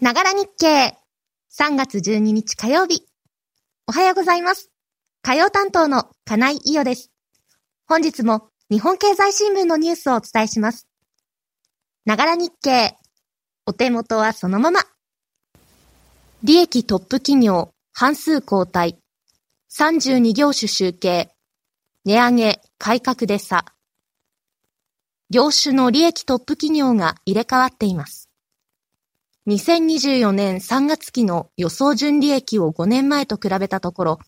ながら日経。3月12日火曜日。おはようございます。火曜担当の金井伊代です。本日も日本経済新聞のニュースをお伝えします。ながら日経。お手元はそのまま。利益トップ企業、半数交代。32業種集計。値上げ、改革で差。業種の利益トップ企業が入れ替わっています。2024年3月期の予想純利益を5年前と比べたところ、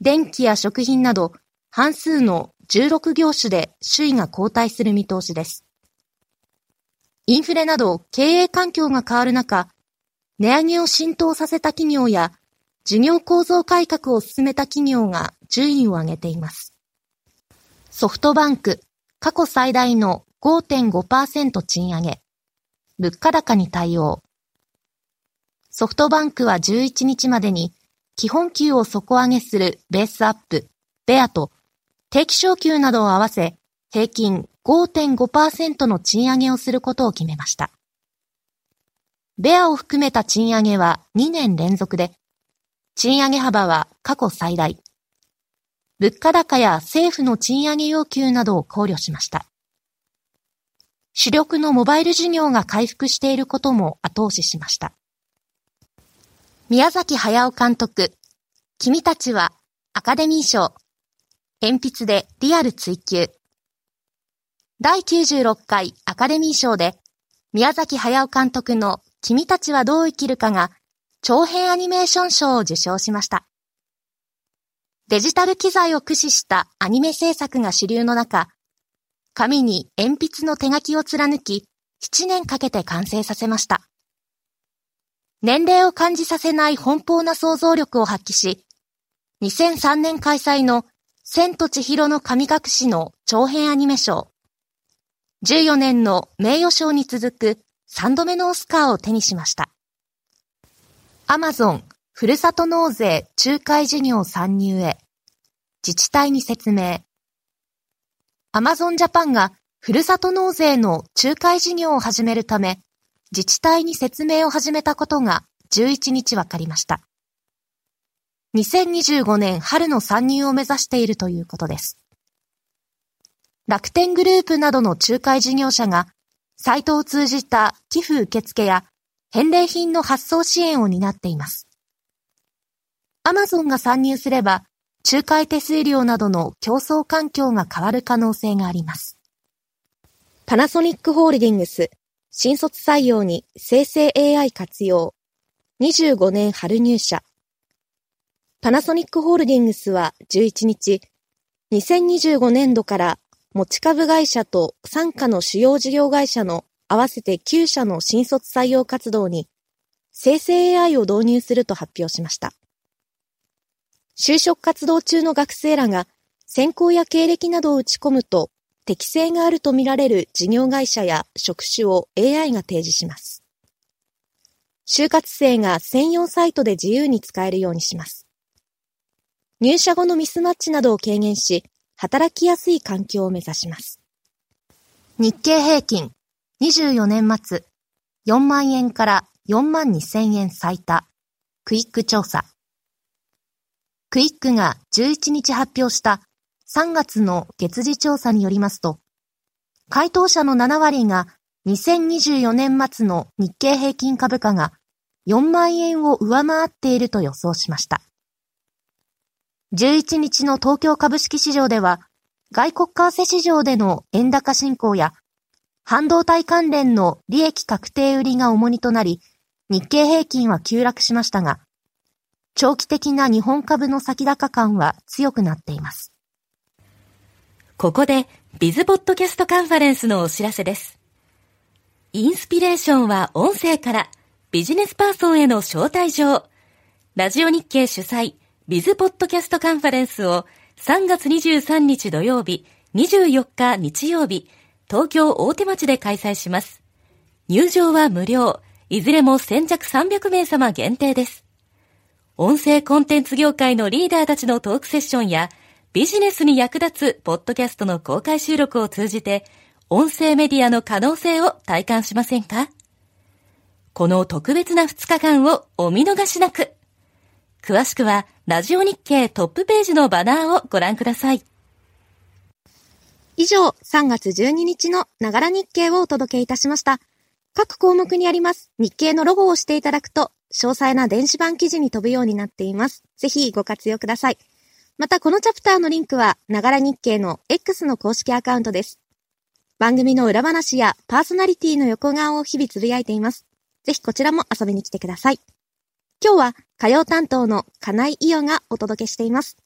電気や食品など半数の16業種で首位が交代する見通しです。インフレなど経営環境が変わる中、値上げを浸透させた企業や事業構造改革を進めた企業が順位を上げています。ソフトバンク、過去最大の5.5%賃上げ。物価高に対応。ソフトバンクは11日までに基本給を底上げするベースアップ、ベアと定期昇給などを合わせ平均5.5%の賃上げをすることを決めました。ベアを含めた賃上げは2年連続で、賃上げ幅は過去最大。物価高や政府の賃上げ要求などを考慮しました。主力のモバイル事業が回復していることも後押ししました。宮崎駿監督、君たちはアカデミー賞、鉛筆でリアル追求。第96回アカデミー賞で、宮崎駿監督の君たちはどう生きるかが長編アニメーション賞を受賞しました。デジタル機材を駆使したアニメ制作が主流の中、紙に鉛筆の手書きを貫き、7年かけて完成させました。年齢を感じさせない奔放な想像力を発揮し、2003年開催の千と千尋の神隠しの長編アニメ賞、14年の名誉賞に続く3度目のオスカーを手にしました。アマゾン、ふるさと納税仲介事業参入へ、自治体に説明。アマゾンジャパンがふるさと納税の仲介事業を始めるため、自治体に説明を始めたことが11日分かりました。2025年春の参入を目指しているということです。楽天グループなどの仲介事業者が、サイトを通じた寄付受付や返礼品の発送支援を担っています。アマゾンが参入すれば、仲介手数料などの競争環境が変わる可能性があります。パナソニックホールディングス、新卒採用に生成 AI 活用。25年春入社。パナソニックホールディングスは11日、2025年度から持ち株会社と傘下の主要事業会社の合わせて9社の新卒採用活動に生成 AI を導入すると発表しました。就職活動中の学生らが専攻や経歴などを打ち込むと適性があるとみられる事業会社や職種を AI が提示します。就活生が専用サイトで自由に使えるようにします。入社後のミスマッチなどを軽減し、働きやすい環境を目指します。日経平均24年末4万円から4万2千円最多クイック調査クイックが11日発表した3月の月次調査によりますと、回答者の7割が2024年末の日経平均株価が4万円を上回っていると予想しました。11日の東京株式市場では、外国為替市場での円高進行や、半導体関連の利益確定売りが重荷となり、日経平均は急落しましたが、長期的な日本株の先高感は強くなっています。ここで、ビズポッドキャストカンファレンスのお知らせです。インスピレーションは音声から、ビジネスパーソンへの招待状。ラジオ日経主催、ビズポッドキャストカンファレンスを3月23日土曜日、24日日曜日、東京大手町で開催します。入場は無料、いずれも先着300名様限定です。音声コンテンツ業界のリーダーたちのトークセッションや、ビジネスに役立つポッドキャストの公開収録を通じて、音声メディアの可能性を体感しませんか？この特別な2日間をお見逃しなく。詳しくは、ラジオ日経トップページのバナーをご覧ください。以上、3月12日のながら日経をお届けいたしました。各項目にあります日経のロゴを押していただくと、詳細な電子版記事に飛ぶようになっています。ぜひご活用ください。また、このチャプターのリンクは、ながら日経の X の公式アカウントです。番組の裏話やパーソナリティの横顔を日々つぶやいています。ぜひこちらも遊びに来てください。今日は火曜担当の金井伊代がお届けしています。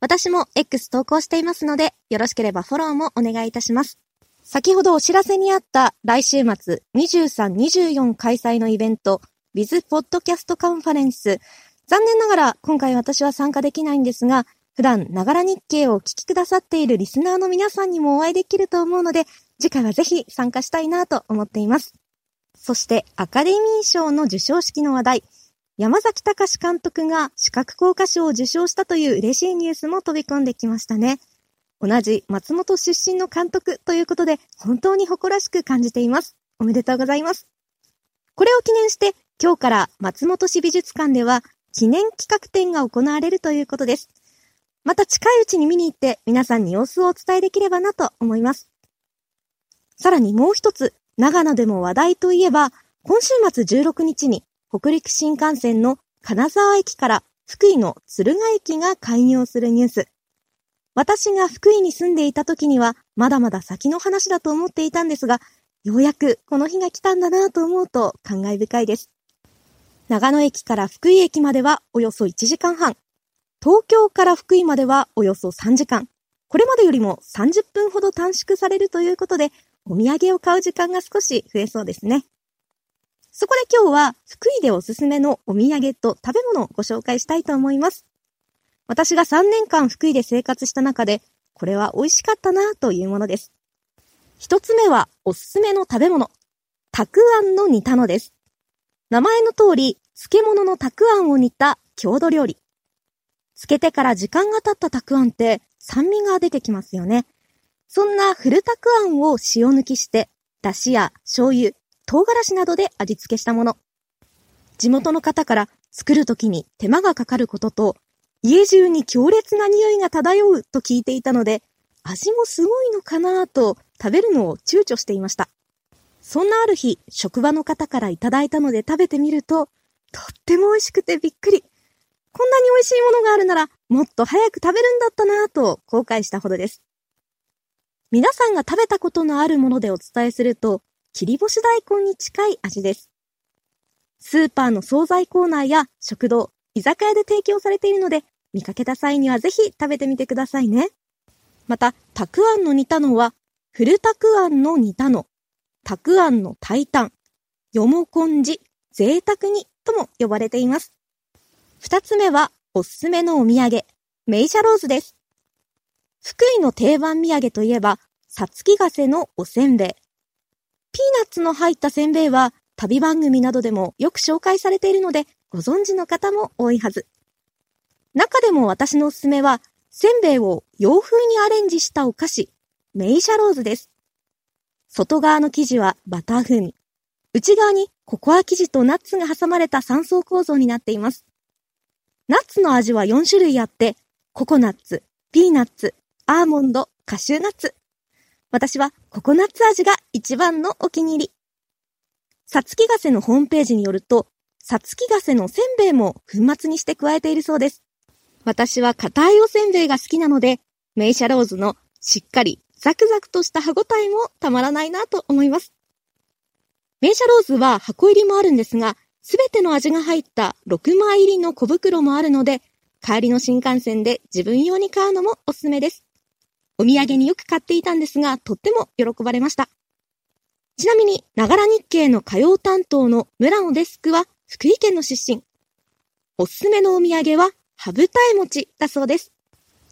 私も X 投稿していますので、よろしければフォローもお願いいたします。先ほどお知らせにあった来週末23、24開催のイベント、ビズポッドキャストカンファレンス。残念ながら今回私は参加できないんですが、普段、ながら日経をお聞きくださっているリスナーの皆さんにもお会いできると思うので、次回はぜひ参加したいなと思っています。そしてアカデミー賞の授賞式の話題、山崎隆監督が視覚効果賞を受賞したという嬉しいニュースも飛び込んできましたね。同じ松本出身の監督ということで本当に誇らしく感じています。おめでとうございます。これを記念して今日から松本市美術館では記念企画展が行われるということです。また近いうちに見に行って皆さんに様子をお伝えできればなと思います。さらにもう一つ長野でも話題といえば、今週末16日に北陸新幹線の金沢駅から福井の敦賀駅が開業するニュース。私が福井に住んでいた時にはまだまだ先の話だと思っていたんですが、ようやくこの日が来たんだなと思うと感慨深いです。長野駅から福井駅まではおよそ1時間半。東京から福井まではおよそ3時間。これまでよりも30分ほど短縮されるということで、お土産を買う時間が少し増えそうですね。そこで今日は福井でおすすめのお土産と食べ物をご紹介したいと思います。私が3年間福井で生活した中で、これは美味しかったなというものです。一つ目はおすすめの食べ物、たくあんの煮たのです。名前の通り、漬物のたくあんを煮た郷土料理。漬けてから時間が経ったたくあんって酸味が出てきますよね。そんなフルタクあんを塩抜きして、だしや醤油、唐辛子などで味付けしたもの。地元の方から作るときに手間がかかることと、家中に強烈な匂いが漂うと聞いていたので、味もすごいのかなと食べるのを躊躇していました。そんなある日、職場の方からいただいたので食べてみると、とっても美味しくてびっくり。こんなに美味しいものがあるなら、もっと早く食べるんだったなぁと後悔したほどです。皆さんが食べたことのあるものでお伝えすると、切り干し大根に近い味です。スーパーの惣菜コーナーや食堂、居酒屋で提供されているので、見かけた際にはぜひ食べてみてくださいね。また、たくあんの煮たのは、フルたくあんの煮たの、たくあんの炊いたん、よもこんじ、贅沢にとも呼ばれています。二つ目は、おすすめのお土産、メイシャローズです。福井の定番土産といえば、さつきがせのおせんべい。ピーナッツの入ったせんべいは、旅番組などでもよく紹介されているので、ご存知の方も多いはず。中でも私のおすすめは、せんべいを洋風にアレンジしたお菓子、メイシャローズです。外側の生地はバター風味。内側にココア生地とナッツが挟まれた3層構造になっています。ナッツの味は4種類あって、ココナッツ、ピーナッツ、アーモンド、カシューナッツ。私はココナッツ味が一番のお気に入り。さつきガセのホームページによると、さつきガセのせんべいも粉末にして加えているそうです。私は硬いおせんべいが好きなので、メイシャローズのしっかりザクザクとした歯ごたえもたまらないなと思います。メイシャローズは箱入りもあるんですが、すべての味が入った6枚入りの小袋もあるので、帰りの新幹線で自分用に買うのもおすすめです。お土産によく買っていたんですが、とっても喜ばれました。ちなみに、ながら日経の火曜担当の村野デスクは福井県の出身。おすすめのお土産は、ハブタエ餅だそうです。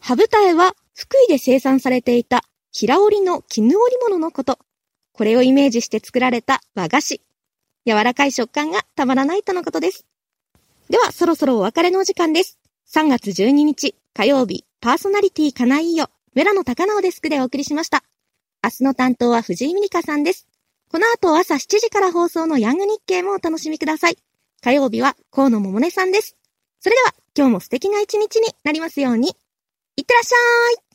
ハブタエは福井で生産されていた平織りの絹織物のこと。これをイメージして作られた和菓子。柔らかい食感がたまらないとのことです。では、そろそろお別れのお時間です。3月12日火曜日、パーソナリティ金井よ。村野高直デスクでお送りしました。明日の担当は藤井美里香さんです。この後朝7時から放送のヤング日経もお楽しみください。火曜日は河野桃音さんです。それでは今日も素敵な一日になりますように。いってらっしゃい